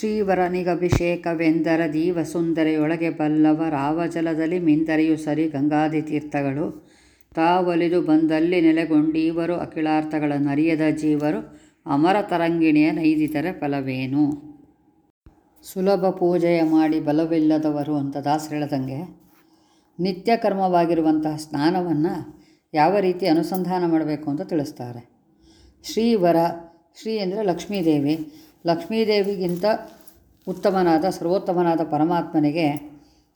ಶ್ರೀವರನಿಗಭಿಷೇಕವೆಂದರ ದೀವ ಸುಂದರೆಯೊಳಗೆ ಬಲ್ಲವ ರಾವಜಲದಲ್ಲಿ ಮಿಂದರೆಯು ಸರಿ ಗಂಗಾದಿ ತೀರ್ಥಗಳು. ತಾವೊಲಿದು ಬಂದಲ್ಲಿ ನೆಲೆಗೊಂಡೀವರು ಅಖಿಲಾರ್ಥಗಳ ನರಿಯದ ಜೀವರು, ಅಮರ ತರಂಗಿಣಿಯ ನೈದಿತರ ಫಲವೇನು? ಸುಲಭ ಪೂಜೆಯ ಮಾಡಿ ಬಲವಿಲ್ಲದವರು ಅಂತ ಹೇಳ್ದಂಗೆ, ನಿತ್ಯ ಕರ್ಮವಾಗಿರುವಂತಹ ಸ್ನಾನವನ್ನು ಯಾವ ರೀತಿ ಅನುಸಂಧಾನ ಮಾಡಬೇಕು ಅಂತ ತಿಳಿಸ್ತಾರೆ. ಶ್ರೀವರ, ಶ್ರೀ ಅಂದರೆ ಲಕ್ಷ್ಮೀದೇವಿ ಲಕ್ಷ್ಮೀದೇವಿಗಿಂತ ಉತ್ತಮನಾದ, ಸರ್ವೋತ್ತಮನಾದ ಪರಮಾತ್ಮನಿಗೆ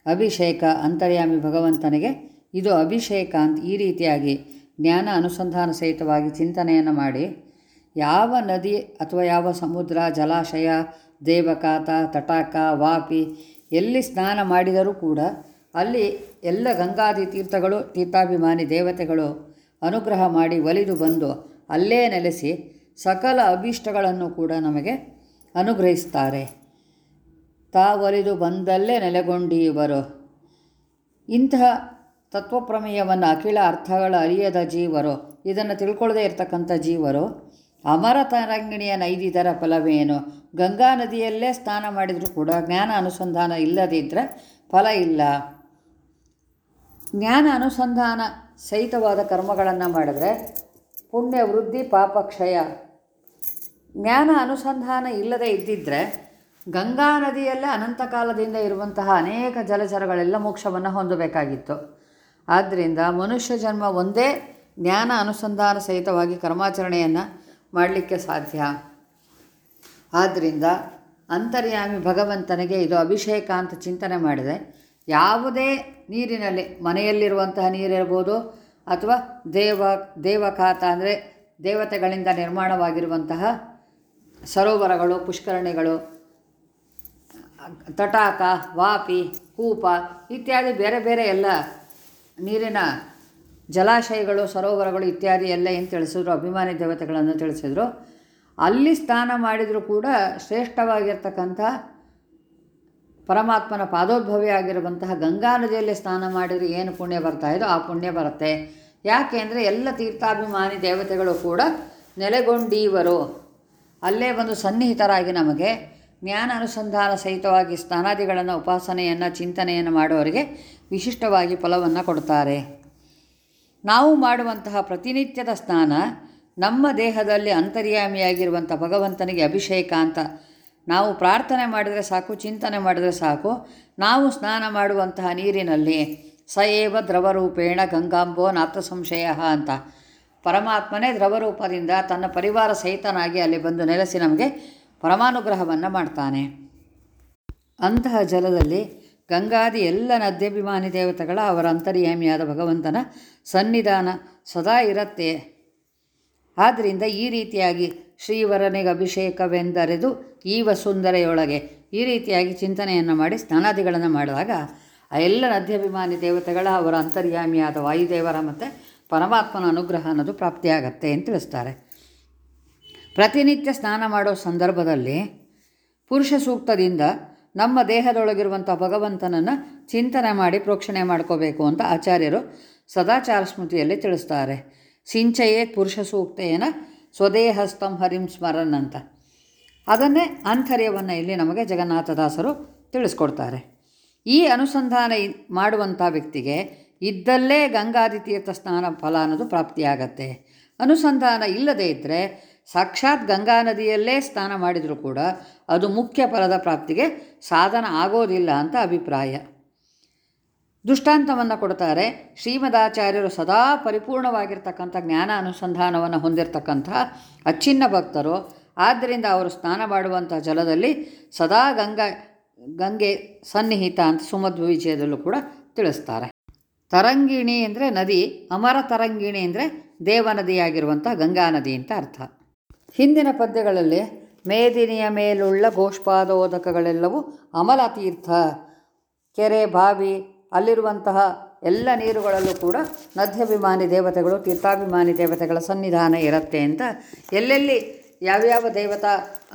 ಅಭಿಷೇಕ, ಅಂತರ್ಯಾಮಿ ಭಗವಂತನಿಗೆ ಇದು ಅಭಿಷೇಕ ಅಂತ ಈ ರೀತಿಯಾಗಿ ಜ್ಞಾನ ಅನುಸಂಧಾನ ಸಹಿತವಾಗಿ ಚಿಂತನೆಯನ್ನು ಮಾಡಿ ಯಾವ ನದಿ ಅಥವಾ ಯಾವ ಸಮುದ್ರ, ಜಲಾಶಯ, ದೇವಕಾತ, ತಟಾಕ, ವಾಪಿ ಎಲ್ಲಿ ಸ್ನಾನ ಮಾಡಿದರೂ ಕೂಡ ಅಲ್ಲಿ ಎಲ್ಲ ಗಂಗಾದಿ ತೀರ್ಥಗಳು, ತೀರ್ಥಾಭಿಮಾನಿ ದೇವತೆಗಳು ಅನುಗ್ರಹ ಮಾಡಿ ಒಲಿದು ಬಂದು ಅಲ್ಲೇ ನೆಲೆಸಿ ಸಕಲ ಅಭೀಷ್ಟಗಳನ್ನು ಕೂಡ ನಮಗೆ ಅನುಗ್ರಹಿಸ್ತಾರೆ ತಾವೊಲಿದು ಬಂದಲ್ಲೇ ನೆಲೆಗೊಂಡಿವರು ಇಂತಹ ತತ್ವಪ್ರಮೇಯವನ್ನು ಅಖಿಲ ಅರ್ಥಗಳ ಅರಿಯದ ಜೀವರು, ಇದನ್ನು ತಿಳ್ಕೊಳ್ಳದೇ ಇರತಕ್ಕಂಥ ಜೀವರು ಅಮರ ತರಂಗಿಣಿಯ ನೈದಿದರ ಫಲವೇನು? ಗಂಗಾ ನದಿಯಲ್ಲೇ ಸ್ನಾನ ಮಾಡಿದರೂ ಕೂಡ ಜ್ಞಾನ ಅನುಸಂಧಾನ ಇಲ್ಲದಿದ್ದರೆ ಫಲ ಇಲ್ಲ. ಜ್ಞಾನ ಅನುಸಂಧಾನ ಸಹಿತವಾದ ಕರ್ಮಗಳನ್ನು ಮಾಡಿದ್ರೆ ಪುಣ್ಯ ವೃದ್ಧಿ, ಪಾಪ ಕ್ಷಯ. ಜ್ಞಾನ ಅನುಸಂಧಾನ ಇಲ್ಲದೆ ಇದ್ದಿದ್ದರೆ ಗಂಗಾ ನದಿಯಲ್ಲೇ ಅನಂತ ಕಾಲದಿಂದ ಇರುವಂತಹ ಅನೇಕ ಜಲಚರಗಳೆಲ್ಲ ಮೋಕ್ಷವನ್ನು ಹೊಂದಬೇಕಾಗಿತ್ತು. ಆದ್ದರಿಂದ ಮನುಷ್ಯ ಜನ್ಮ ಒಂದೇ ಜ್ಞಾನ ಅನುಸಂಧಾನ ಸಹಿತವಾಗಿ ಕರ್ಮಾಚರಣೆಯನ್ನು ಮಾಡಲಿಕ್ಕೆ ಸಾಧ್ಯ. ಆದ್ದರಿಂದ ಅಂತರ್ಯಾಮಿ ಭಗವಂತನಿಗೆ ಇದು ಅಭಿಷೇಕ ಅಂತ ಚಿಂತನೆ ಮಾಡಿದೆ. ಯಾವುದೇ ನೀರಿನಲ್ಲಿ, ಮನೆಯಲ್ಲಿರುವಂತಹ ನೀರಿರ್ಬೋದು ಅಥವಾ ದೇವ, ದೇವಖಾತ ಅಂದರೆ ದೇವತೆಗಳಿಂದ ನಿರ್ಮಾಣವಾಗಿರುವಂತಹ ಸರೋವರಗಳು, ಪುಷ್ಕರಣಿಗಳು, ತಟಾಕ, ವಾಪಿ, ಕೂಪ ಇತ್ಯಾದಿ ಬೇರೆ ಬೇರೆ ಎಲ್ಲ ನೀರಿನ ಜಲಾಶಯಗಳು, ಸರೋವರಗಳು ಇತ್ಯಾದಿ ಎಲ್ಲ ಏನು ತಿಳಿಸಿದ್ರು, ಅಭಿಮಾನಿ ದೇವತೆಗಳನ್ನು ತಿಳಿಸಿದ್ರು. ಅಲ್ಲಿ ಸ್ನಾನ ಮಾಡಿದರೂ ಕೂಡ ಶ್ರೇಷ್ಠವಾಗಿರ್ತಕ್ಕಂಥ ಪರಮಾತ್ಮನ ಪಾದೋದ್ಭವಿ ಆಗಿರುವಂತಹ ಗಂಗಾ ನದಿಯಲ್ಲಿ ಸ್ನಾನ ಮಾಡಿದರೆ ಏನು ಪುಣ್ಯ ಬರ್ತಾ ಇದೋ ಆ ಪುಣ್ಯ ಬರುತ್ತೆ. ಯಾಕೆ ಅಂದರೆ ಎಲ್ಲ ತೀರ್ಥಾಭಿಮಾನಿ ದೇವತೆಗಳು ಕೂಡ ನೆಲೆಗೊಂಡೀವರು. ಅಲ್ಲೇ ಒಂದು ಸನ್ನಿಹಿತರಾಗಿ ನಮಗೆ ಜ್ಞಾನ ಅನುಸಂಧಾನ ಸಹಿತವಾಗಿ ಸ್ನಾನಾದಿಗಳನ್ನು, ಉಪಾಸನೆಯನ್ನು, ಚಿಂತನೆಯನ್ನು ಮಾಡುವವರಿಗೆ ವಿಶಿಷ್ಟವಾಗಿ ಫಲವನ್ನು ಕೊಡ್ತಾರೆ. ನಾವು ಮಾಡುವಂತಹ ಪ್ರತಿನಿತ್ಯದ ಸ್ನಾನ ನಮ್ಮ ದೇಹದಲ್ಲಿ ಅಂತರ್ಯಾಮಿಯಾಗಿರುವಂಥ ಭಗವಂತನಿಗೆ ಅಭಿಷೇಕ ಅಂತ ನಾವು ಪ್ರಾರ್ಥನೆ ಮಾಡಿದರೆ ಸಾಕು, ಚಿಂತನೆ ಮಾಡಿದರೆ ಸಾಕು. ನಾವು ಸ್ನಾನ ಮಾಡುವಂತಹ ನೀರಿನಲ್ಲಿ ಸಯೇವ ದ್ರವರೂಪೇಣ ಗಂಗಾಂಬೋ ನಾಥ ಸಂಶಯ ಅಂತ ಪರಮಾತ್ಮನೇ ದ್ರವರೂಪದಿಂದ ತನ್ನ ಪರಿವಾರ ಸಹಿತನಾಗಿ ಅಲ್ಲಿ ಬಂದು ನೆಲೆಸಿ ನಮಗೆ ಪರಮಾನುಗ್ರಹವನ್ನು ಮಾಡ್ತಾನೆ. ಅಂತಹ ಜಲದಲ್ಲಿ ಗಂಗಾದಿ ಎಲ್ಲ ನದ್ಯಾಭಿಮಾನಿ ದೇವತೆಗಳ ಅವರ ಅಂತರ್ಯಾಮಿಯಾದ ಭಗವಂತನ ಸನ್ನಿಧಾನ ಸದಾ ಇರುತ್ತೆ. ಆದ್ದರಿಂದ ಈ ರೀತಿಯಾಗಿ ಶ್ರೀವರನಿಗೆ ಅಭಿಷೇಕವೆಂದರೆದು ಈ ವಸುಂದರೆಯೊಳಗೆ ಈ ರೀತಿಯಾಗಿ ಚಿಂತನೆಯನ್ನು ಮಾಡಿ ಸ್ನಾನಾದಿಗಳನ್ನು ಮಾಡಿದಾಗ ಆ ಎಲ್ಲ ನದ್ಯಾಭಿಮಾನಿ ದೇವತೆಗಳ ಅವರ ಅಂತರ್ಯಾಮಿಯಾದ ವಾಯುದೇವರ ಮತ್ತು ಪರಮಾತ್ಮನ ಅನುಗ್ರಹ ಅನ್ನೋದು ಪ್ರಾಪ್ತಿಯಾಗತ್ತೆ ಅಂತ ತಿಳಿಸ್ತಾರೆ. ಪ್ರತಿನಿತ್ಯ ಸ್ನಾನ ಮಾಡೋ ಸಂದರ್ಭದಲ್ಲಿ ಪುರುಷ ಸೂಕ್ತದಿಂದ ನಮ್ಮ ದೇಹದೊಳಗಿರುವಂಥ ಭಗವಂತನನ್ನು ಚಿಂತನೆ ಮಾಡಿ ಪ್ರೋಕ್ಷಣೆ ಮಾಡ್ಕೋಬೇಕು ಅಂತ ಆಚಾರ್ಯರು ಸದಾಚಾರ ಸ್ಮೃತಿಯಲ್ಲಿ ತಿಳಿಸ್ತಾರೆ. ಸಿಂಚಯೇ ಪುರುಷ ಸೂಕ್ತೇನ ಸ್ವದೇಹಸ್ತಂ ಹರಿಂ ಸ್ಮರನ್ ಅಂತ. ಅದನ್ನೇ ಆಂತರ್ಯವನ್ನು ಇಲ್ಲಿ ನಮಗೆ ಜಗನ್ನಾಥದಾಸರು ತಿಳಿಸ್ಕೊಡ್ತಾರೆ. ಈ ಅನುಸಂಧಾನ ಮಾಡುವಂಥ ವ್ಯಕ್ತಿಗೆ ಇದ್ದಲ್ಲೇ ಗಂಗಾದಿ ತೀರ್ಥ ಸ್ನಾನ ಫಲ ಅನ್ನೋದು ಪ್ರಾಪ್ತಿಯಾಗತ್ತೆ. ಅನುಸಂಧಾನ ಇಲ್ಲದೇ ಇದ್ದರೆ ಸಾಕ್ಷಾತ್ ಗಂಗಾ ನದಿಯಲ್ಲೇ ಸ್ನಾನ ಮಾಡಿದರೂ ಕೂಡ ಅದು ಮುಖ್ಯ ಫಲದ ಪ್ರಾಪ್ತಿಗೆ ಸಾಧನ ಆಗೋದಿಲ್ಲ ಅಂತ ಅಭಿಪ್ರಾಯ. ದೃಷ್ಟಾಂತವನ್ನು ಕೊಡ್ತಾರೆ, ಶ್ರೀಮದಾಚಾರ್ಯರು ಸದಾ ಪರಿಪೂರ್ಣವಾಗಿರ್ತಕ್ಕಂಥ ಜ್ಞಾನ ಅನುಸಂಧಾನವನ್ನು ಹೊಂದಿರತಕ್ಕಂಥ ಅಚ್ಚಿನ್ನ ಭಕ್ತರು, ಆದ್ದರಿಂದ ಅವರು ಸ್ನಾನ ಮಾಡುವಂಥ ಜಲದಲ್ಲಿ ಸದಾ ಗಂಗಾ, ಗಂಗೆ ಸನ್ನಿಹಿತ ಅಂತ ಸುಮಧ್ವ ವಿಜಯದಲ್ಲೂ ಕೂಡ ತಿಳಿಸ್ತಾರೆ. ತರಂಗಿಣಿ ಅಂದರೆ ನದಿ, ಅಮರ ತರಂಗಿಣಿ ಅಂದರೆ ದೇವನದಿಯಾಗಿರುವಂಥ ಗಂಗಾ ನದಿ ಅಂತ ಅರ್ಥ. ಹಿಂದಿನ ಪದ್ಯಗಳಲ್ಲಿ ಮೇದಿನಿಯ ಮೇಲುಳ್ಳ ಗೋಷ್ಪಾದೋದಕಗಳೆಲ್ಲವೂ ಅಮಲ ತೀರ್ಥ. ಕೆರೆ, ಬಾವಿ, ಅಲ್ಲಿರುವಂತಹ ಎಲ್ಲ ನೀರುಗಳಲ್ಲೂ ಕೂಡ ನದ್ಯಾಭಿಮಾನಿ ದೇವತೆಗಳು, ತೀರ್ಥಾಭಿಮಾನಿ ದೇವತೆಗಳ ಸನ್ನಿಧಾನ ಇರುತ್ತೆ ಅಂತ ಎಲ್ಲೆಲ್ಲಿ ಯಾವ್ಯಾವ ದೇವತಾ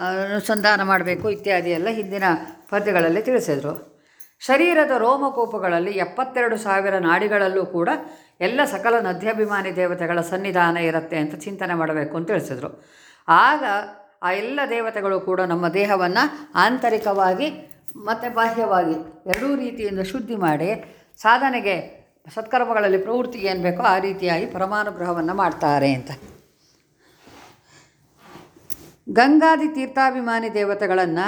ಅನುಸಂಧಾನ ಮಾಡಬೇಕು ಇತ್ಯಾದಿ ಎಲ್ಲ ಹಿಂದಿನ ಪದ್ಯಗಳಲ್ಲಿ ತಿಳಿಸಿದರು. ಶರೀರದ ರೋಮಕೋಪಗಳಲ್ಲಿ ಎಪ್ಪತ್ತೆರಡು ಸಾವಿರ ನಾಡಿಗಳಲ್ಲೂ ಕೂಡ ಎಲ್ಲ ಸಕಲ ನದ್ಯಾಭಿಮಾನಿ ದೇವತೆಗಳ ಸನ್ನಿಧಾನ ಇರುತ್ತೆ ಅಂತ ಚಿಂತನೆ ಮಾಡಬೇಕು ಅಂತ ತಿಳಿಸಿದರು. ಆಗ ಆ ಎಲ್ಲ ದೇವತೆಗಳು ಕೂಡ ನಮ್ಮ ದೇಹವನ್ನು ಆಂತರಿಕವಾಗಿ ಮತ್ತು ಬಾಹ್ಯವಾಗಿ ಎರಡೂ ರೀತಿಯಿಂದ ಶುದ್ಧಿ ಮಾಡಿ ಸಾಧನೆಗೆ ಸತ್ಕರ್ಮಗಳಲ್ಲಿ ಪ್ರವೃತ್ತಿ ಏನು ಬೇಕೋ ಆ ರೀತಿಯಾಗಿ ಪರಮಾನುಗ್ರಹವನ್ನು ಮಾಡ್ತಾರೆ ಅಂತ. ಗಂಗಾದಿ ತೀರ್ಥಾಭಿಮಾನಿ ದೇವತೆಗಳನ್ನು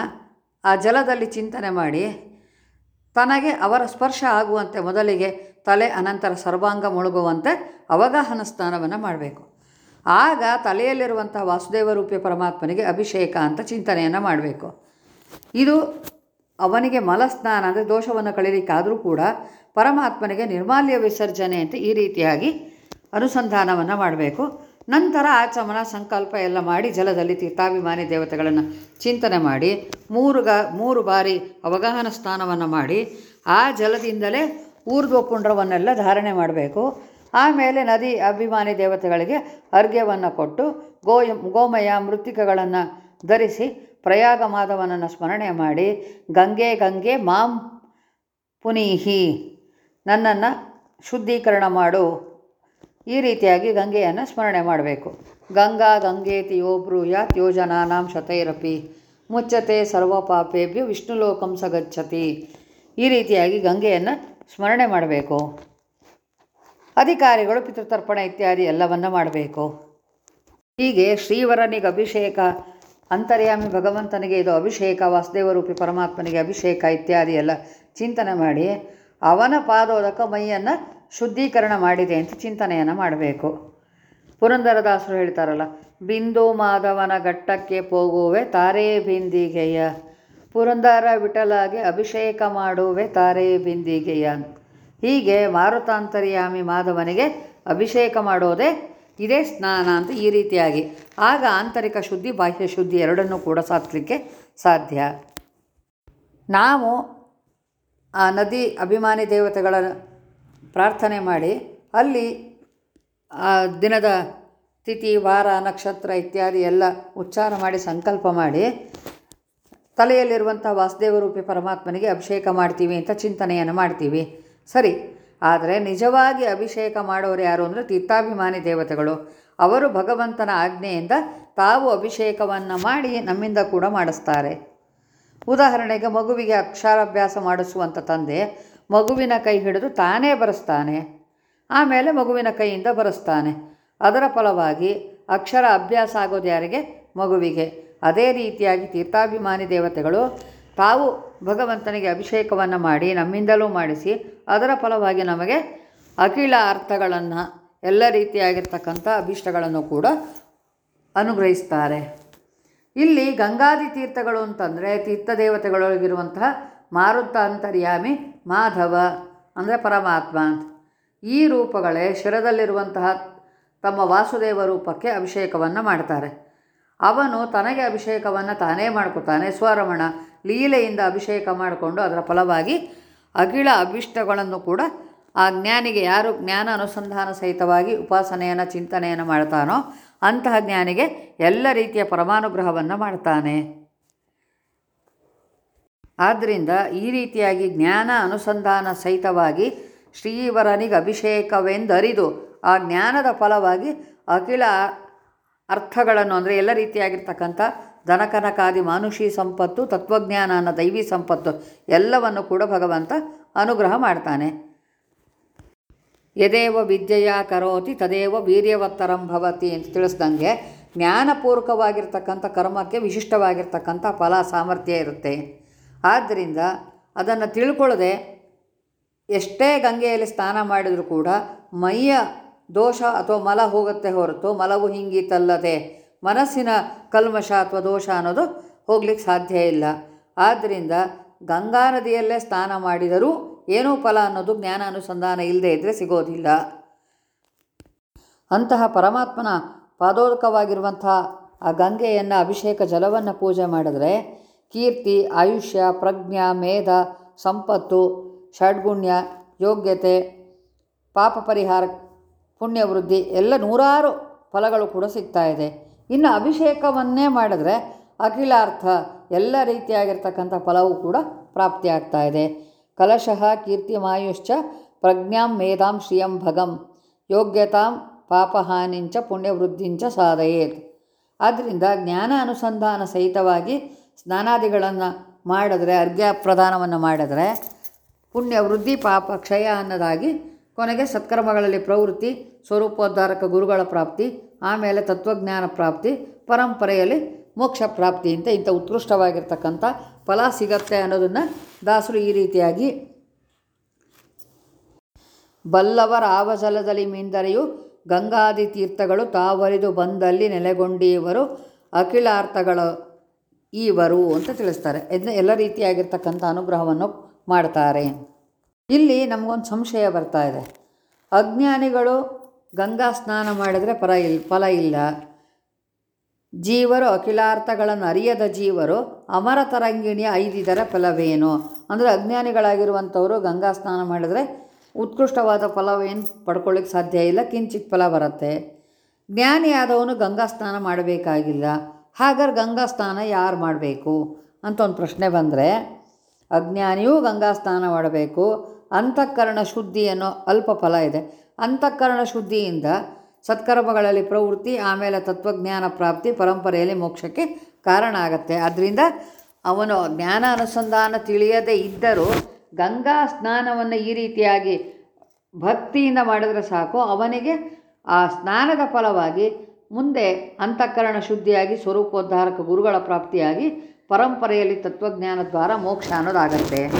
ಆ ಜಲದಲ್ಲಿ ಚಿಂತನೆ ಮಾಡಿ ತನಗೆ ಅವರ ಸ್ಪರ್ಶ ಆಗುವಂತೆ ಮೊದಲಿಗೆ ತಲೆ ಅನಂತರ ಸರ್ವಾಂಗ ಮುಳುಗುವಂತೆ ಅವಗಾಹನ ಸ್ನಾನವನ್ನು ಮಾಡಬೇಕು. ಆಗ ತಲೆಯಲ್ಲಿರುವಂಥ ವಾಸುದೇವ ರೂಪಿ ಪರಮಾತ್ಮನಿಗೆ ಅಭಿಷೇಕ ಅಂತ ಚಿಂತನೆಯನ್ನು ಮಾಡಬೇಕು. ಇದು ಅವನಿಗೆ ಮಲಸ್ನಾನ ಅಂದರೆ ದೋಷವನ್ನು ಕಳೀಲಿಕ್ಕಾದರೂ ಕೂಡ ಪರಮಾತ್ಮನಿಗೆ ನಿರ್ಮಾಲ್ಯ ವಿಸರ್ಜನೆ ಅಂತ ಈ ರೀತಿಯಾಗಿ ಅನುಸಂಧಾನವನ್ನು ಮಾಡಬೇಕು. ನಂತರ ಆಚಮನ ಸಂಕಲ್ಪ ಎಲ್ಲ ಮಾಡಿ ಜಲದಲ್ಲಿ ತೀರ್ಥಾಭಿಮಾನಿ ದೇವತೆಗಳನ್ನು ಚಿಂತನೆ ಮಾಡಿ, ಮೂರು ಗ, ಮೂರು ಬಾರಿ ಅವಗಾಹನ ಸ್ನಾನವನ್ನು ಮಾಡಿ, ಆ ಜಲದಿಂದಲೇ ಊರ್ಧ್ವ ಪುಂಡ್ರವನ್ನೆಲ್ಲ ಧಾರಣೆ ಮಾಡಬೇಕು. ಆಮೇಲೆ ನದಿ ಅಭಿಮಾನಿ ದೇವತೆಗಳಿಗೆ ಅರ್ಘ್ಯವನ್ನು ಕೊಟ್ಟು, ಗೋಯ, ಗೋಮಯ ಮೃತ್ತಿಕಗಳನ್ನು ಧರಿಸಿ ಪ್ರಯಾಗ ಮಾಧವನನ್ನು ಸ್ಮರಣೆ ಮಾಡಿ, ಗಂಗೆ ಗಂಗೆ ಮಾಂ ಪುನೀಹಿ ನನ್ನನ್ನು ಶುದ್ಧೀಕರಣ ಮಾಡು ಈ ರೀತಿಯಾಗಿ ಗಂಗೆಯನ್ನು ಸ್ಮರಣೆ ಮಾಡಬೇಕು. ಗಂಗಾ ಗಂಗೇತಿ ಯೋ ಬ್ರೂಯಾತ್ ಯೋಜನಾನಾಂ ಶತೈರಪಿ. ಮುಚ್ಚತೆ ಸರ್ವ ಪಾಪೇಭ್ಯ ವಿಷ್ಣುಲೋಕಂ ಸಗಚ್ಚತಿ. ಈ ರೀತಿಯಾಗಿ ಗಂಗೆಯನ್ನು ಸ್ಮರಣೆ ಮಾಡಬೇಕು. ಅಧಿಕಾರಿಗಳು, ಪಿತೃತರ್ಪಣ ಇತ್ಯಾದಿ ಎಲ್ಲವನ್ನು ಮಾಡಬೇಕು. ಹೀಗೆ ಶ್ರೀವರನಿಗೆ ಅಭಿಷೇಕ, ಅಂತರ್ಯಾಮಿ ಭಗವಂತನಿಗೆ ಇದು ಅಭಿಷೇಕ, ವಾಸುದೇವರೂಪಿ ಪರಮಾತ್ಮನಿಗೆ ಅಭಿಷೇಕ ಇತ್ಯಾದಿ ಎಲ್ಲ ಚಿಂತನೆ ಮಾಡಿ ಅವನ ಪಾದೋದಕ ಮೈಯನ್ನು ಶುದ್ಧೀಕರಣ ಮಾಡಿದೆ ಅಂತ ಚಿಂತನೆಯನ್ನು ಮಾಡಬೇಕು. ಪುರಂದರದಾಸರು ಹೇಳ್ತಾರಲ್ಲ, ಬಿಂದು ಮಾಧವನ ಘಟ್ಟಕ್ಕೆ ಹೋಗುವೆ ತಾರೇ ಬಿಂದಿಗೆಯ. ಪುರಂದರ ವಿಠಲಾಗಿ ಅಭಿಷೇಕ ಮಾಡುವೆ ತಾರೇ ಬಿಂದಿಗೆಯ. ಹೀಗೆ ಮಾರುತಾಂತರ್ಯಾಮಿ ಮಾಧವನಿಗೆ ಅಭಿಷೇಕ ಮಾಡೋದೇ ಇದೇ ಸ್ನಾನ ಅಂತ ಈ ರೀತಿಯಾಗಿ. ಆಗ ಆಂತರಿಕ ಶುದ್ಧಿ, ಬಾಹ್ಯ ಶುದ್ಧಿ ಎರಡನ್ನೂ ಕೂಡ ಸಾಧಿಸಲಿಕ್ಕೆ ಸಾಧ್ಯ. ನಾವು ಆ ನದಿ ಅಭಿಮಾನಿ ದೇವತೆಗಳ ಪ್ರಾರ್ಥನೆ ಮಾಡಿ, ಅಲ್ಲಿ ಆ ದಿನದ ತಿಥಿ, ವಾರ, ನಕ್ಷತ್ರ ಇತ್ಯಾದಿ ಎಲ್ಲ ಉಚ್ಚಾರ ಮಾಡಿ, ಸಂಕಲ್ಪ ಮಾಡಿ, ತಲೆಯಲ್ಲಿರುವಂಥ ವಾಸುದೇವರೂಪಿ ಪರಮಾತ್ಮನಿಗೆ ಅಭಿಷೇಕ ಮಾಡ್ತೀವಿ ಅಂತ ಚಿಂತನೆಯನ್ನು ಮಾಡ್ತೀವಿ. ಸರಿ, ಆದರೆ ನಿಜವಾಗಿ ಅಭಿಷೇಕ ಮಾಡೋರು ಯಾರು ಅಂದರೆ ತೀರ್ಥಾಭಿಮಾನಿ ದೇವತೆಗಳು. ಅವರು ಭಗವಂತನ ಆಜ್ಞೆಯಿಂದ ತಾವು ಅಭಿಷೇಕವನ್ನು ಮಾಡಿ ನಮ್ಮಿಂದ ಕೂಡ ಮಾಡಿಸ್ತಾರೆ. ಉದಾಹರಣೆಗೆ ಮಗುವಿಗೆ ಅಕ್ಷರಾಭ್ಯಾಸ ಮಾಡಿಸುವಂಥ ತಂದೆ ಮಗುವಿನ ಕೈ ಹಿಡಿದು ತಾನೇ ಬರೆಸ್ತಾನೆ. ಆಮೇಲೆ ಮಗುವಿನ ಕೈಯಿಂದ ಬರೆಸ್ತಾನೆ. ಅದರ ಫಲವಾಗಿ ಅಕ್ಷರ ಅಭ್ಯಾಸ ಆಗೋದು ಯಾರಿಗೆ? ಮಗುವಿಗೆ. ಅದೇ ರೀತಿಯಾಗಿ ತೀರ್ಥಾಭಿಮಾನಿ ದೇವತೆಗಳು ತಾವು ಭಗವಂತನಿಗೆ ಅಭಿಷೇಕವನ್ನು ಮಾಡಿ ನಮ್ಮಿಂದಲೂ ಮಾಡಿಸಿ ಅದರ ಫಲವಾಗಿ ನಮಗೆ ಅಖಿಲ ಅರ್ಥಗಳನ್ನು ಎಲ್ಲ ರೀತಿಯಾಗಿರ್ತಕ್ಕಂಥ ಅಭಿಷ್ಟಗಳನ್ನು ಕೂಡ ಅನುಗ್ರಹಿಸ್ತಾರೆ. ಇಲ್ಲಿ ಗಂಗಾದಿ ತೀರ್ಥಗಳು ಅಂತಂದರೆ ತೀರ್ಥದೇವತೆಗಳೊಳಗಿರುವಂತಹ ಮಾರುತ ಅಂತರ್ಯಾಮಿ ಮಾಧವ ಅಂದರೆ ಪರಮಾತ್ಮ ಈ ರೂಪಗಳೇ ಶಿರದಲ್ಲಿರುವಂತಹ ತಮ್ಮ ವಾಸುದೇವ ರೂಪಕ್ಕೆ ಅಭಿಷೇಕವನ್ನು ಮಾಡ್ತಾರೆ. ಅವನು ತನಗೆ ಅಭಿಷೇಕವನ್ನು ತಾನೇ ಮಾಡ್ಕೊತಾನೆ. ಸ್ವರಮಣ ಲೀಲೆಯಿಂದ ಅಭಿಷೇಕ ಮಾಡಿಕೊಂಡು ಅದರ ಫಲವಾಗಿ ಅಖಿಳ ಅಭಿಷ್ಟಗಳನ್ನು ಕೂಡ ಆ ಜ್ಞಾನಿಗೆ ಯಾರು ಜ್ಞಾನ ಅನುಸಂಧಾನ ಸಹಿತವಾಗಿ ಉಪಾಸನೆಯನ್ನು ಚಿಂತನೆಯನ್ನು ಮಾಡ್ತಾನೋ ಅಂತಹ ಜ್ಞಾನಿಗೆ ಎಲ್ಲ ರೀತಿಯ ಪರಮಾನುಗ್ರಹವನ್ನು ಮಾಡ್ತಾನೆ. ಆದ್ದರಿಂದ ಈ ರೀತಿಯಾಗಿ ಜ್ಞಾನ ಅನುಸಂಧಾನ ಸಹಿತವಾಗಿ ಶ್ರೀವರನಿಗೆ ಅಭಿಷೇಕವೆಂದರಿದು ಆ ಜ್ಞಾನದ ಫಲವಾಗಿ ಅಖಿಲ ಅರ್ಥಗಳನ್ನು ಅಂದರೆ ಎಲ್ಲ ರೀತಿಯಾಗಿರ್ತಕ್ಕಂಥ ದನಕನಕಾದಿ ಮಾನುಷಿ ಸಂಪತ್ತು, ತತ್ವಜ್ಞಾನ ಅನ್ನೋ ದೈವಿ ಸಂಪತ್ತು ಎಲ್ಲವನ್ನು ಕೂಡ ಭಗವಂತ ಅನುಗ್ರಹ ಮಾಡ್ತಾನೆ. ಯದೇವ ವಿದ್ಯೆಯ ಕರೋತಿ ತದೇವ ವೀರ್ಯವತ್ತರಂ ಭವತಿ ಅಂತ ತಿಳಿಸ್ದಂಗೆ ಜ್ಞಾನಪೂರ್ವಕವಾಗಿರ್ತಕ್ಕಂಥ ಕರ್ಮಕ್ಕೆ ವಿಶಿಷ್ಟವಾಗಿರ್ತಕ್ಕಂಥ ಫಲ ಸಾಮರ್ಥ್ಯ ಇರುತ್ತೆ. ಆದ್ದರಿಂದ ಅದನ್ನು ತಿಳ್ಕೊಳ್ಳದೆ ಎಷ್ಟೇ ಗಂಗೆಯಲ್ಲಿ ಸ್ನಾನ ಮಾಡಿದರೂ ಕೂಡ ಮೈಯ ದೋಷ ಅಥವಾ ಮಲ ಹೋಗುತ್ತೆ ಹೊರತು ಮಲವು ಹಿಂಗಿತಲ್ಲದೆ ಮನಸ್ಸಿನ ಕಲ್ಮಶ ಅಥವಾ ದೋಷ ಅನ್ನೋದು ಹೋಗ್ಲಿಕ್ಕೆ ಸಾಧ್ಯ ಇಲ್ಲ. ಆದ್ದರಿಂದ ಗಂಗಾ ನದಿಯಲ್ಲೇ ಸ್ನಾನ ಮಾಡಿದರೂ ಏನೂ ಫಲ ಅನ್ನೋದು ಜ್ಞಾನ ಅನುಸಂಧಾನ ಇಲ್ಲದೆ ಇದ್ದರೆ ಸಿಗೋದಿಲ್ಲ. ಅಂತಹ ಪರಮಾತ್ಮನ ಪಾದೋದಕವಾಗಿರುವಂತಹ ಆ ಗಂಗೆಯನ್ನು ಅಭಿಷೇಕ ಜಲವನ್ನು ಪೂಜೆ ಮಾಡಿದ್ರೆ ಕೀರ್ತಿ, ಆಯುಷ್ಯ, ಪ್ರಜ್ಞಾ, ಮೇಧ, ಸಂಪತ್ತು, ಷಡ್ಗುಣ್ಯ, ಯೋಗ್ಯತೆ, ಪಾಪ ಪರಿಹಾರ, ಪುಣ್ಯವೃದ್ಧಿ ಎಲ್ಲ ನೂರಾರು ಫಲಗಳು ಕೂಡ ಸಿಗ್ತಾ ಇದೆ. ಇನ್ನು ಅಭಿಷೇಕವನ್ನೇ ಮಾಡಿದ್ರೆ ಅಖಿಲಾರ್ಥ ಎಲ್ಲ ರೀತಿಯಾಗಿರ್ತಕ್ಕಂಥ ಫಲವೂ ಕೂಡ ಪ್ರಾಪ್ತಿಯಾಗ್ತಾ ಇದೆ. ಕಲಶಃ ಕೀರ್ತಿಮಾಯುಶ್ಚ ಪ್ರಜ್ಞಾಂ ಮೇಧಾಂ ಶ್ರಿಯಂ ಭಗಂ ಯೋಗ್ಯತಾಂ ಪಾಪಹಾನಿಂಚ ಪುಣ್ಯವೃದ್ಧಿಂಚ ಸಾಧಯೇತ್. ಆದ್ದರಿಂದ ಜ್ಞಾನ ಅನುಸಂಧಾನ ಸಹಿತವಾಗಿ ಸ್ನಾನಾದಿಗಳನ್ನು ಮಾಡಿದ್ರೆ, ಅರ್ಘ್ಯ ಪ್ರದಾನವನ್ನು ಮಾಡಿದ್ರೆ, ಪುಣ್ಯ ವೃದ್ಧಿ, ಪಾಪ, ಕ್ಷಯ ಅನ್ನೋದಾಗಿ ಕೊನೆಗೆ ಸತ್ಕರ್ಮಗಳಲ್ಲಿ ಪ್ರವೃತ್ತಿ, ಸ್ವರೂಪೋದ್ಧಾರಕ ಗುರುಗಳ ಪ್ರಾಪ್ತಿ, ಆಮೇಲೆ ತತ್ವಜ್ಞಾನ ಪ್ರಾಪ್ತಿ, ಪರಂಪರೆಯಲ್ಲಿ ಮೋಕ್ಷ ಪ್ರಾಪ್ತಿ ಅಂತ ಇಂಥ ಉತ್ಕೃಷ್ಟವಾಗಿರ್ತಕ್ಕಂಥ ಫಲ ಸಿಗತ್ತೆ ಅನ್ನೋದನ್ನು ದಾಸರು ಈ ರೀತಿಯಾಗಿ ಬಲ್ಲವರ ಆವಜಲದಲ್ಲಿ ಮಿಂದರೆಯು ಗಂಗಾದಿ ತೀರ್ಥಗಳು ತಾವರಿದು ಬಂದಲ್ಲಿ ನೆಲೆಗೊಂಡಿವರು ಅಖಿಲಾರ್ಥಗಳು ಈವರು ಅಂತ ತಿಳಿಸ್ತಾರೆ. ಇದನ್ನ ಎಲ್ಲ ರೀತಿಯಾಗಿರ್ತಕ್ಕಂಥ ಅನುಗ್ರಹವನ್ನು ಮಾಡ್ತಾರೆ. ಇಲ್ಲಿ ನಮಗೊಂದು ಸಂಶಯ ಬರ್ತಾ ಇದೆ. ಅಜ್ಞಾನಿಗಳು ಗಂಗಾ ಸ್ನಾನ ಮಾಡಿದರೆ ಪರ ಇಲ್, ಫಲ ಇಲ್ಲ. ಜೀವರು, ಅಖಿಲಾರ್ಥಗಳನ್ನು ಅರಿಯದ ಜೀವರು, ಅಮರ ತರಂಗಿಣಿಯ ಐದಿದರ ಫಲವೇನು? ಅಂದರೆ ಅಜ್ಞಾನಿಗಳಾಗಿರುವಂಥವರು ಗಂಗಾ ಸ್ನಾನ ಮಾಡಿದರೆ ಉತ್ಕೃಷ್ಟವಾದ ಫಲವೇನು ಪಡ್ಕೊಳ್ಳಿಕ್ಕೆ ಸಾಧ್ಯ ಇಲ್ಲ, ಕಿಂಚಿತ್ ಫಲ ಬರುತ್ತೆ. ಜ್ಞಾನಿಯಾದವನು ಗಂಗಾ ಸ್ನಾನ ಮಾಡಬೇಕಾಗಿಲ್ಲ. ಹಾಗಾದ್ರೆ ಗಂಗಾ ಸ್ನಾನ ಯಾರು ಮಾಡಬೇಕು? ಅಂತ ಒಂದು ಪ್ರಶ್ನೆ ಬಂದರೆ, ಅಜ್ಞಾನಿಯೂ ಗಂಗಾ ಸ್ನಾನ ಮಾಡಬೇಕು. ಅಂತಃಕರಣ ಶುದ್ಧಿ ಅನ್ನೋ ಅಲ್ಪ ಫಲ ಇದೆ. ಅಂತಃಕರಣ ಶುದ್ಧಿಯಿಂದ ಸತ್ಕರ್ಮಗಳಲ್ಲಿ ಪ್ರವೃತ್ತಿ, ಆಮೇಲೆ ತತ್ವಜ್ಞಾನ ಪ್ರಾಪ್ತಿ, ಪರಂಪರೆಯಲ್ಲಿ ಮೋಕ್ಷಕ್ಕೆ ಕಾರಣ ಆಗತ್ತೆ. ಆದ್ದರಿಂದ ಅವನು ಜ್ಞಾನ ಅನುಸಂಧಾನ ತಿಳಿಯದೇ ಇದ್ದರೂ ಗಂಗಾ ಸ್ನಾನವನ್ನು ಈ ರೀತಿಯಾಗಿ ಭಕ್ತಿಯಿಂದ ಮಾಡಿದರೆ ಸಾಕು. ಅವನಿಗೆ ಆ ಸ್ನಾನದ ಫಲವಾಗಿ ಮುಂದೆ ಅಂತಃಕರಣ ಶುದ್ಧಿಯಾಗಿ ಸ್ವರೂಪೋದ್ಧಾರಕ ಗುರುಗಳ ಪ್ರಾಪ್ತಿಯಾಗಿ ಪರಂಪರೆಯಲ್ಲಿ ತತ್ವಜ್ಞಾನ ದ್ವಾರ ಮೋಕ್ಷ ಅನ್ನೋದಾಗತ್ತೆ.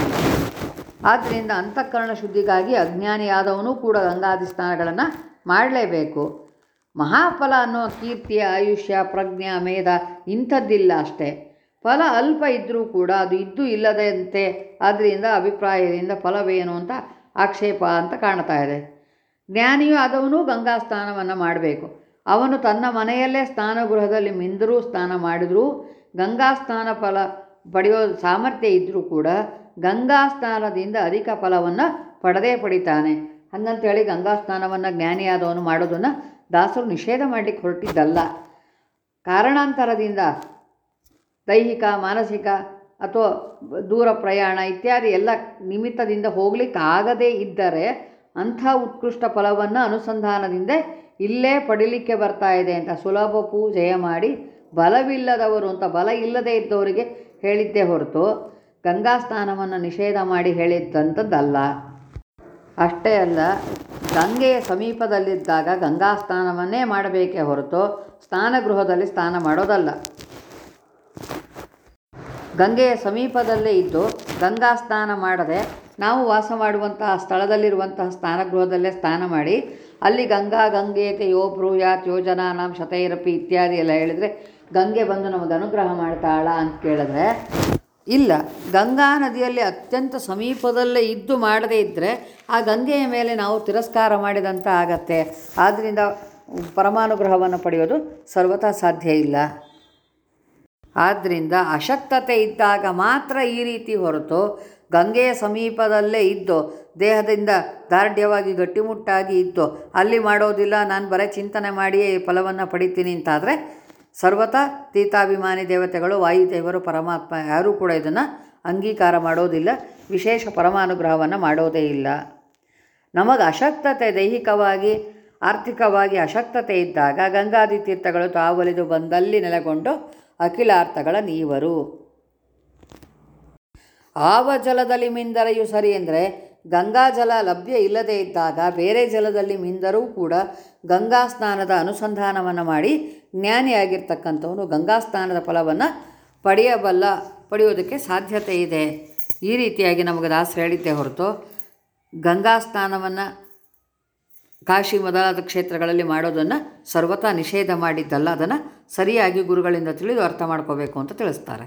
ಆದ್ದರಿಂದ ಅಂತಃಕರಣ ಶುದ್ಧಿಗಾಗಿ ಅಜ್ಞಾನಿಯಾದವನು ಕೂಡ ಗಂಗಾದಿ ಸ್ನಾನಗಳನ್ನು ಮಾಡಲೇಬೇಕು. ಮಹಾಫಲ ಅನ್ನೋ ಕೀರ್ತಿ ಆಯುಷ್ಯ, ಪ್ರಜ್ಞಾ ಮೇಧ ಇಂಥದ್ದಿಲ್ಲ ಅಷ್ಟೇ. ಫಲ ಅಲ್ಪ ಇದ್ದರೂ ಕೂಡ ಅದು ಇದ್ದು ಇಲ್ಲದಂತೆ ಆದ್ದರಿಂದ ಅಭಿಪ್ರಾಯದಿಂದ ಫಲವೇನು ಅಂತ ಆಕ್ಷೇಪ ಅಂತ ಕಾಣ್ತಾ ಇದೆ. ಜ್ಞಾನಿಯೂ ಆದವನು ಗಂಗಾ ಸ್ನಾನವನ್ನು ಮಾಡಬೇಕು. ಅವನು ತನ್ನ ಮನೆಯಲ್ಲೇ ಸ್ನಾನಗೃಹದಲ್ಲಿ ಮಿಂದರೂ ಸ್ನಾನ ಮಾಡಿದರೂ ಗಂಗಾ ಸ್ನಾನ ಫಲ ಪಡೆಯೋ ಸಾಮರ್ಥ್ಯ ಇದ್ದರೂ ಕೂಡ ಗಂಗಾ ಸ್ನಾನದಿಂದ ಅಧಿಕ ಫಲವನ್ನು ಪಡೆದೇ ಪಡಿತಾನೆ. ಹಂಗಂತೇಳಿ ಗಂಗಾ ಸ್ನಾನವನ್ನು ಜ್ಞಾನಿಯಾದವನು ಮಾಡೋದನ್ನು ದಾಸರು ನಿಷೇಧ ಮಾಡಲಿಕ್ಕೆ ಹೊರಟಿದ್ದಲ್ಲ ಕಾರಣಾಂತರದಿಂದ ದೈಹಿಕ, ಮಾನಸಿಕ ಅಥವಾ ದೂರ ಪ್ರಯಾಣ ಇತ್ಯಾದಿ ಎಲ್ಲ ನಿಮಿತ್ತದಿಂದ ಹೋಗಲಿಕ್ಕಾಗದೇ ಇದ್ದರೆ ಅಂಥ ಉತ್ಕೃಷ್ಟ ಫಲವನ್ನು ಅನುಸಂಧಾನದಿಂದ ಇಲ್ಲೇ ಪಡಿಲಿಕ್ಕೆ ಬರ್ತಾ ಇದೆ ಅಂತ ಸುಲಭ ಪೂಜೆಯ ಮಾಡಿ ಬಲವಿಲ್ಲದವರು ಅಂತ ಬಲ ಇಲ್ಲದೇ ಇದ್ದವರಿಗೆ ಹೇಳಿದ್ದೇ ಹೊರತು ಗಂಗಾ ಸ್ನಾನವನ್ನು ನಿಷೇಧ ಮಾಡಿ ಹೇಳಿದ್ದಂಥದ್ದಲ್ಲ. ಅಷ್ಟೇ ಅಲ್ಲ, ಗಂಗೆಯ ಸಮೀಪದಲ್ಲಿದ್ದಾಗ ಗಂಗಾ ಸ್ನಾನವನ್ನೇ ಮಾಡಬೇಕೇ ಹೊರತು ಸ್ನಾನಗೃಹದಲ್ಲಿ ಸ್ನಾನ ಮಾಡೋದಲ್ಲ. ಗಂಗೆಯ ಸಮೀಪದಲ್ಲೇ ಇದ್ದು ಗಂಗಾ ಸ್ನಾನ ಮಾಡದೆ ನಾವು ವಾಸ ಮಾಡುವಂತಹ ಸ್ಥಳದಲ್ಲಿರುವಂತಹ ಸ್ನಾನಗೃಹದಲ್ಲೇ ಸ್ನಾನ ಮಾಡಿ ಅಲ್ಲಿ ಗಂಗಾ ಗಂಗೇತೆ ಯೋ ಬ್ರೂಯಾತ್ ಯೋಜನಾ ನಮ್ಮ ಶತೈರಪಿ ಇತ್ಯಾದಿ ಎಲ್ಲ ಹೇಳಿದರೆ ಗಂಗೆ ಬಂದು ನಮಗೆ ಅನುಗ್ರಹ ಮಾಡ್ತಾಳ ಅಂತ ಕೇಳಿದ್ರೆ, ಇಲ್ಲ, ಗಂಗಾ ನದಿಯಲ್ಲಿ ಅತ್ಯಂತ ಸಮೀಪದಲ್ಲೇ ಇದ್ದು ಮಾಡದೇ ಇದ್ದರೆ ಆ ಗಂಗೆಯ ಮೇಲೆ ನಾವು ತಿರಸ್ಕಾರ ಮಾಡಿದಂಥ ಆಗತ್ತೆ. ಆದ್ದರಿಂದ ಪರಮಾನುಗ್ರಹವನ್ನು ಪಡೆಯೋದು ಸರ್ವತಾ ಸಾಧ್ಯ ಇಲ್ಲ. ಆದ್ದರಿಂದ ಅಶಕ್ತತೆ ಇದ್ದಾಗ ಮಾತ್ರ ಈ ರೀತಿ ಹೊರತು ಗಂಗೆಯ ಸಮೀಪದಲ್ಲೇ ಇದ್ದು, ದೇಹದಿಂದ ದಾರ್ಢ್ಯವಾಗಿ ಗಟ್ಟಿಮುಟ್ಟಾಗಿ ಇದ್ದು, ಅಲ್ಲಿ ಮಾಡೋದಿಲ್ಲ, ನಾನು ಬರೀ ಚಿಂತನೆ ಮಾಡಿಯೇ ಫಲವನ್ನು ಪಡಿತೀನಿ ಅಂತಾದರೆ, ಸರ್ವತಾ ತೀತಾಭಿಮಾನಿ ದೇವತೆಗಳು, ವಾಯುದೇವರು, ಪರಮಾತ್ಮ ಯಾರೂ ಕೂಡ ಇದನ್ನು ಅಂಗೀಕಾರ ಮಾಡೋದಿಲ್ಲ, ವಿಶೇಷ ಪರಮಾನುಗ್ರಹವನ್ನು ಮಾಡೋದೇ ಇಲ್ಲ. ನಮಗೆ ಅಶಕ್ತತೆ, ದೈಹಿಕವಾಗಿ, ಆರ್ಥಿಕವಾಗಿ ಅಶಕ್ತತೆ ಇದ್ದಾಗ ಗಂಗಾದಿ ತೀರ್ಥಗಳು ತಾವಲಿದು ಬಂದಲ್ಲಿ ನೆಲೆಗೊಂಡು ಅಖಿಲಾರ್ಥಗಳ ನೀವರು. ಆವ ಜಲದಲ್ಲಿ ಮಿಂದರೆಯು ಸರಿ ಎಂದರೆ ಗಂಗಾ ಜಲ ಲಭ್ಯ ಇಲ್ಲದೇ ಇದ್ದಾಗ ಬೇರೆ ಜಲದಲ್ಲಿ ಮಿಂದರೂ ಕೂಡ ಗಂಗಾ ಸ್ನಾನದ ಅನುಸಂಧಾನವನ್ನು ಮಾಡಿ ಜ್ಞಾನಿಯಾಗಿರ್ತಕ್ಕಂಥವನು ಗಂಗಾ ಸ್ನಾನದ ಫಲವನ್ನು ಪಡೆಯಬಲ್ಲ ಪಡೆಯೋದಕ್ಕೆ ಸಾಧ್ಯತೆ ಇದೆ. ಈ ರೀತಿಯಾಗಿ ನಮಗೆ ದಾಸರು ಹೇಳಿದ್ದೆ ಹೊರತು ಗಂಗಾ ಸ್ನಾನವನ್ನು ಕಾಶಿ ಮೊದಲಾದ ಕ್ಷೇತ್ರಗಳಲ್ಲಿ ಮಾಡೋದನ್ನು ಸರ್ವತಾ ನಿಷೇಧ ಮಾಡಿದ್ದಲ್ಲ, ಅದನ್ನು ಸರಿಯಾಗಿ ಗುರುಗಳಿಂದ ತಿಳಿದು ಅರ್ಥ ಮಾಡ್ಕೋಬೇಕು ಅಂತ ತಿಳಿಸ್ತಾರೆ.